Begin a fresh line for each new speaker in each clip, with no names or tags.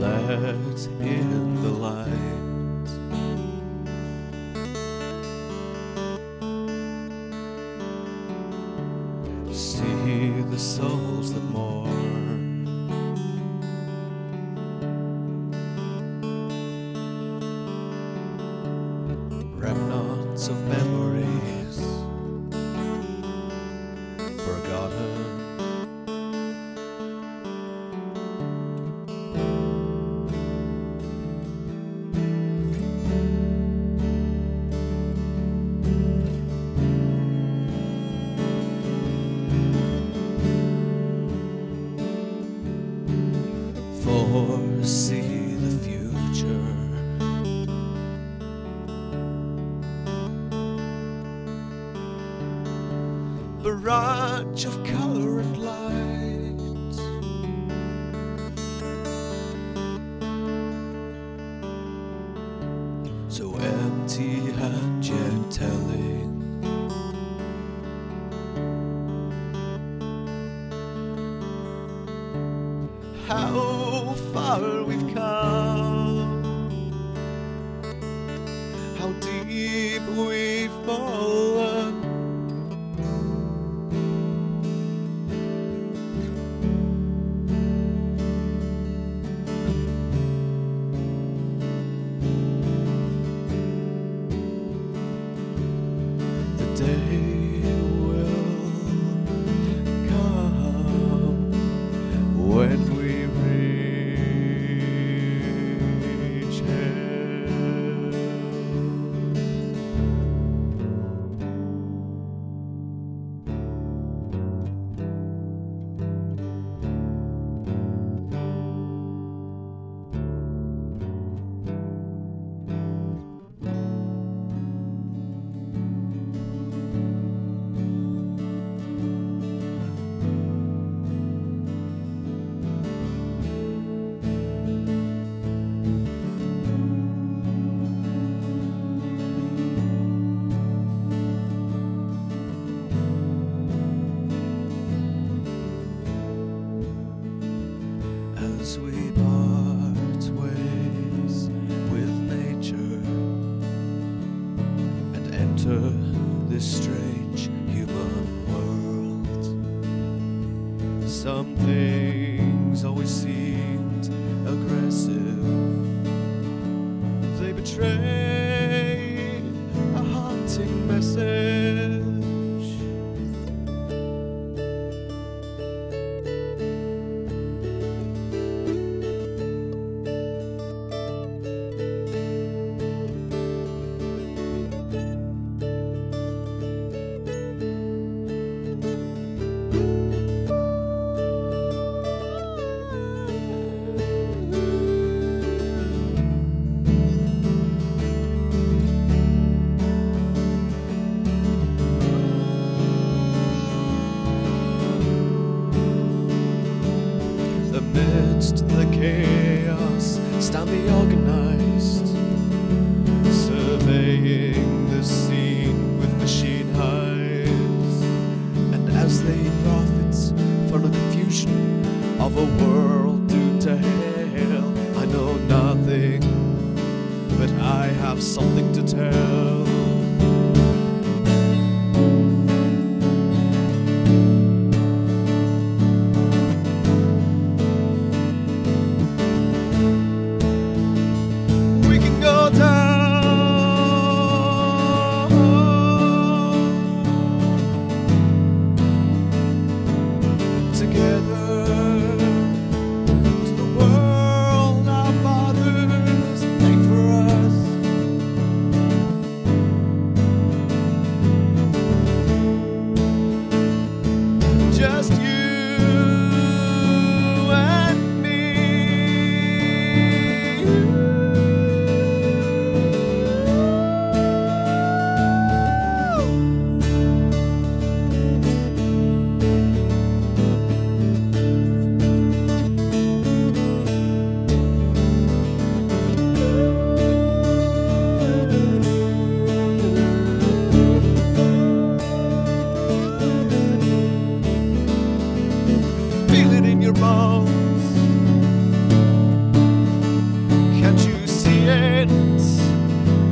Let in the light. See the souls that mourn. Barrage of color and light. So empty and yet telling. How far we've come, how deep we've fallen. When enter this strange human world. Some things always seemed aggressive, they betray Amidst the chaos, stand the organized, surveying the scene with machine eyes. And as they profit from the confusion of a world due to hell, I know nothing, but I have something to tell. Together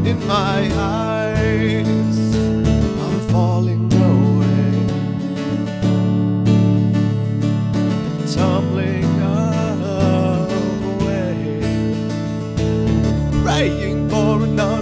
in my eyes. I'm falling away, tumbling away, praying for another.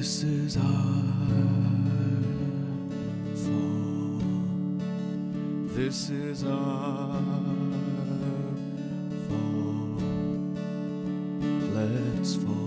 This is our fall. This is our fall. Let's fall.